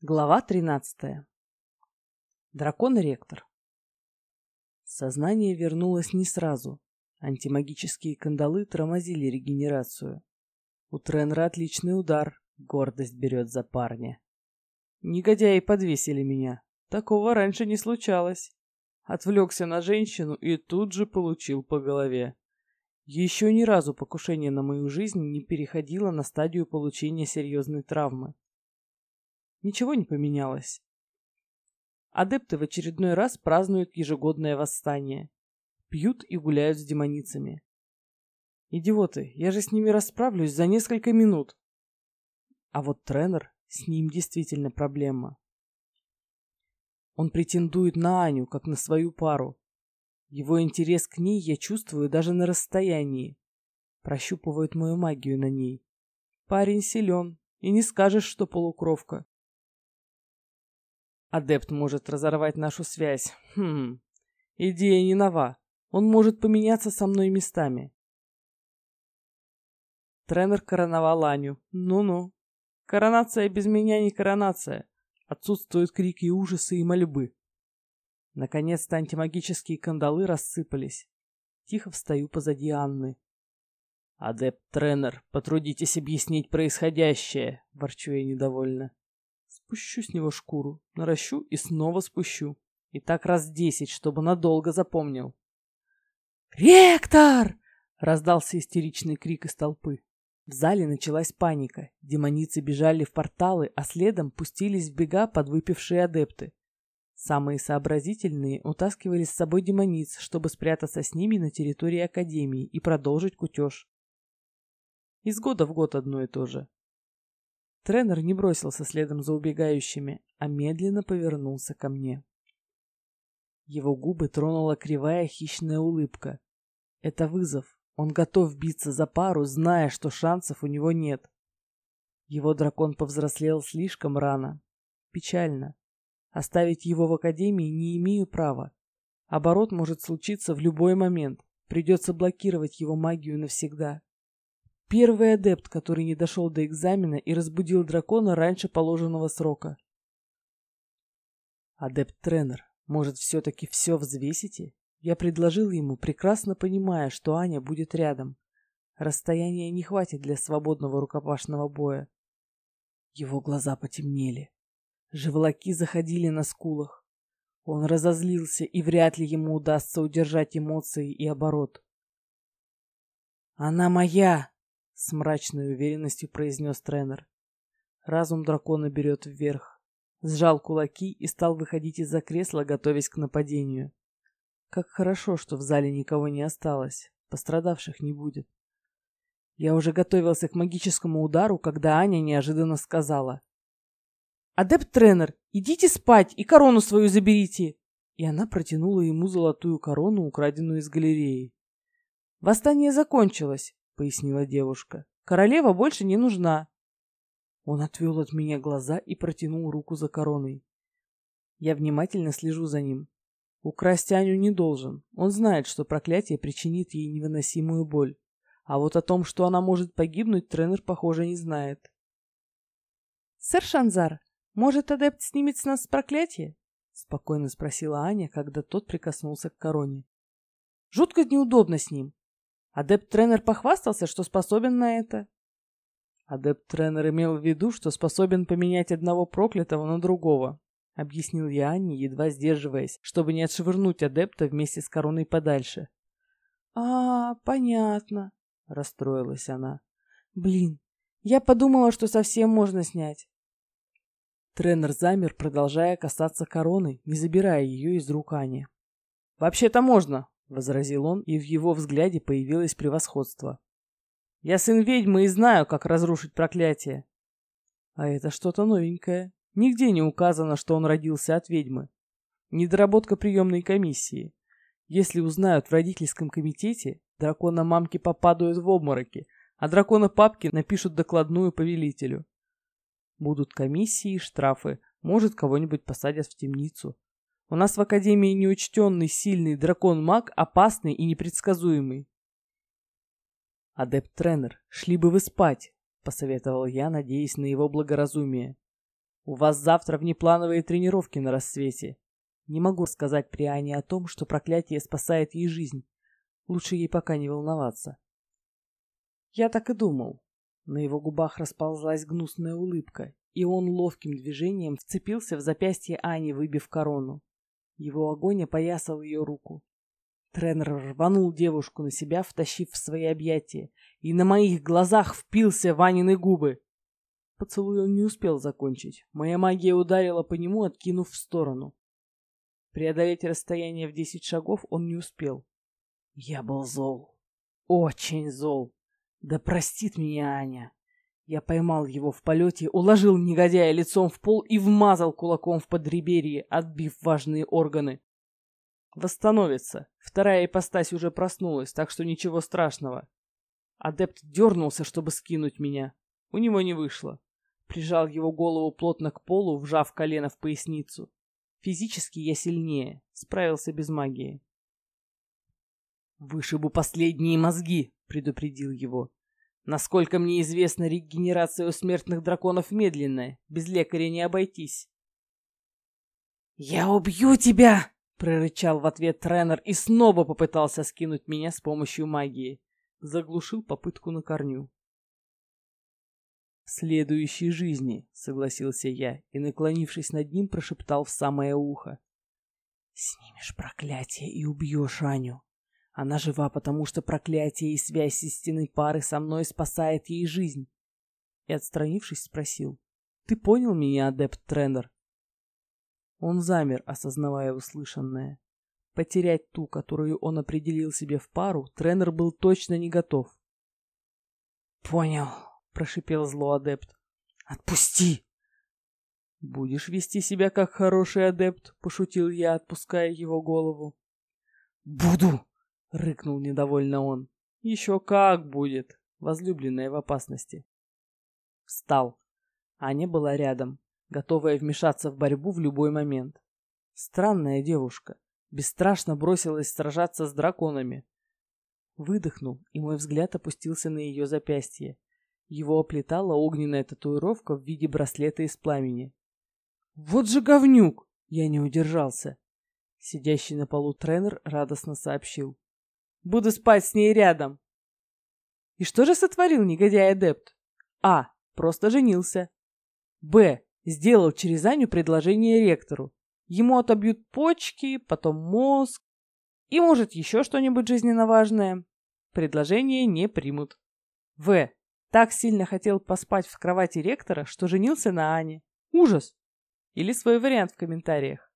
Глава 13. Дракон-ректор. Сознание вернулось не сразу. Антимагические кандалы тормозили регенерацию. У тренера отличный удар, гордость берет за парня. Негодяи подвесили меня. Такого раньше не случалось. Отвлекся на женщину и тут же получил по голове. Еще ни разу покушение на мою жизнь не переходило на стадию получения серьезной травмы. Ничего не поменялось. Адепты в очередной раз празднуют ежегодное восстание. Пьют и гуляют с демоницами. Идиоты, я же с ними расправлюсь за несколько минут. А вот тренер, с ним действительно проблема. Он претендует на Аню, как на свою пару. Его интерес к ней я чувствую даже на расстоянии. Прощупывает мою магию на ней. Парень силен, и не скажешь, что полукровка. Адепт может разорвать нашу связь. Хм, идея не нова. Он может поменяться со мной местами. Тренер короновал Аню. Ну-ну. Коронация без меня не коронация. Отсутствуют крики и ужасы и мольбы. Наконец-то антимагические кандалы рассыпались. Тихо встаю позади Анны. «Адепт-тренер, потрудитесь объяснить происходящее!» — ворчу я недовольно. Спущу с него шкуру, наращу и снова спущу. И так раз десять, чтобы надолго запомнил. «Ректор!» — раздался истеричный крик из толпы. В зале началась паника. Демоницы бежали в порталы, а следом пустились в бега подвыпившие адепты. Самые сообразительные утаскивали с собой демониц, чтобы спрятаться с ними на территории Академии и продолжить кутеж. Из года в год одно и то же. Тренер не бросился следом за убегающими, а медленно повернулся ко мне. Его губы тронула кривая хищная улыбка. Это вызов. Он готов биться за пару, зная, что шансов у него нет. Его дракон повзрослел слишком рано. Печально. Оставить его в академии не имею права. Оборот может случиться в любой момент. Придется блокировать его магию навсегда. Первый адепт, который не дошел до экзамена и разбудил дракона раньше положенного срока. Адепт-тренер, может, все-таки все взвесите? Я предложил ему, прекрасно понимая, что Аня будет рядом. Расстояния не хватит для свободного рукопашного боя. Его глаза потемнели. Живолоки заходили на скулах. Он разозлился, и вряд ли ему удастся удержать эмоции и оборот. «Она моя!» С мрачной уверенностью произнес тренер. Разум дракона берет вверх. Сжал кулаки и стал выходить из-за кресла, готовясь к нападению. Как хорошо, что в зале никого не осталось. Пострадавших не будет. Я уже готовился к магическому удару, когда Аня неожиданно сказала. «Адепт-тренер, идите спать и корону свою заберите!» И она протянула ему золотую корону, украденную из галереи. Восстание закончилось пояснила девушка. Королева больше не нужна. Он отвел от меня глаза и протянул руку за короной. Я внимательно слежу за ним. Украсть Аню не должен. Он знает, что проклятие причинит ей невыносимую боль. А вот о том, что она может погибнуть, тренер, похоже, не знает. «Сэр Шанзар, может, адепт снимет с нас проклятие?» — спокойно спросила Аня, когда тот прикоснулся к короне. «Жутко неудобно с ним. Адепт-тренер похвастался, что способен на это. Адепт-тренер имел в виду, что способен поменять одного проклятого на другого, объяснил я Анне, едва сдерживаясь, чтобы не отшвырнуть адепта вместе с короной подальше. А, понятно, расстроилась она. Блин, я подумала, что совсем можно снять. Тренер замер, продолжая касаться короны, не забирая ее из рук Ани. «Вообще-то можно», — возразил он, и в его взгляде появилось превосходство. «Я сын ведьмы и знаю, как разрушить проклятие». А это что-то новенькое. Нигде не указано, что он родился от ведьмы. Недоработка приемной комиссии. Если узнают в родительском комитете, дракона мамки попадают в обмороки, а дракона папки напишут докладную повелителю. Будут комиссии и штрафы, может, кого-нибудь посадят в темницу. У нас в Академии неучтенный сильный дракон-маг, опасный и непредсказуемый. Адепт-тренер, шли бы вы спать, посоветовал я, надеясь на его благоразумие. У вас завтра внеплановые тренировки на рассвете. Не могу сказать при Ане о том, что проклятие спасает ей жизнь. Лучше ей пока не волноваться. Я так и думал. На его губах расползлась гнусная улыбка, и он ловким движением вцепился в запястье Ани, выбив корону. Его огонь опоясал ее руку. Тренер рванул девушку на себя, втащив в свои объятия, и на моих глазах впился в Анины губы. Поцелуй он не успел закончить. Моя магия ударила по нему, откинув в сторону. Преодолеть расстояние в десять шагов он не успел. Я был зол. Очень зол. Да простит меня Аня. Я поймал его в полете, уложил негодяя лицом в пол и вмазал кулаком в подреберье, отбив важные органы. Восстановится. Вторая ипостась уже проснулась, так что ничего страшного. Адепт дернулся, чтобы скинуть меня. У него не вышло. Прижал его голову плотно к полу, вжав колено в поясницу. Физически я сильнее, справился без магии. «Вышибу последние мозги», — предупредил его. «Насколько мне известно, регенерация у смертных драконов медленная, без лекаря не обойтись». «Я убью тебя!» — прорычал в ответ тренер и снова попытался скинуть меня с помощью магии. Заглушил попытку на корню. «В следующей жизни», — согласился я и, наклонившись над ним, прошептал в самое ухо. «Снимешь проклятие и убьешь Аню. Она жива, потому что проклятие и связь истинной пары со мной спасает ей жизнь. И, отстранившись, спросил. Ты понял меня, адепт-тренер? Он замер, осознавая услышанное. Потерять ту, которую он определил себе в пару, тренер был точно не готов. «Понял», — прошипел зло адепт. «Отпусти!» «Будешь вести себя как хороший адепт», — пошутил я, отпуская его голову. «Буду!» — рыкнул недовольно он. «Еще как будет!» Возлюбленная в опасности. Встал. Аня была рядом, готовая вмешаться в борьбу в любой момент. Странная девушка. Бесстрашно бросилась сражаться с драконами. Выдохнул, и мой взгляд опустился на ее запястье. Его оплетала огненная татуировка в виде браслета из пламени. «Вот же говнюк!» Я не удержался. Сидящий на полу тренер радостно сообщил. Буду спать с ней рядом. И что же сотворил негодяй-адепт? А. Просто женился. Б. Сделал через Аню предложение ректору. Ему отобьют почки, потом мозг. И, может, еще что-нибудь жизненно важное. Предложение не примут. В. Так сильно хотел поспать в кровати ректора, что женился на Ане. Ужас! Или свой вариант в комментариях.